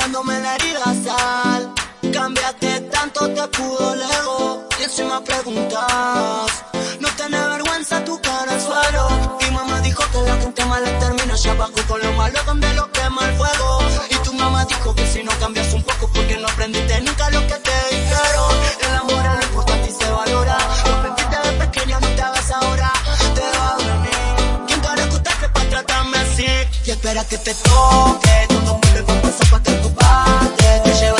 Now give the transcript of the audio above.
mirándome la herida sal. Cambiaste tanto, te pudo lejos. Y encima preguntas. No tenés vergüenza tu cara al suelo. Y mamá dijo que la gente mala termina. Ya bajó con lo malo donde lo quema el fuego. Y tu mamá dijo que si no cambias un poco, porque no aprendiste nunca lo que te dijeron. El amor es lo importante y se valora. Lo aprendiste de pequeña, no te hagas ahora. Te va a venir. ¿Quién carajo que para tratarme así? Y espera que te toque esa cuatro combate. Te lleva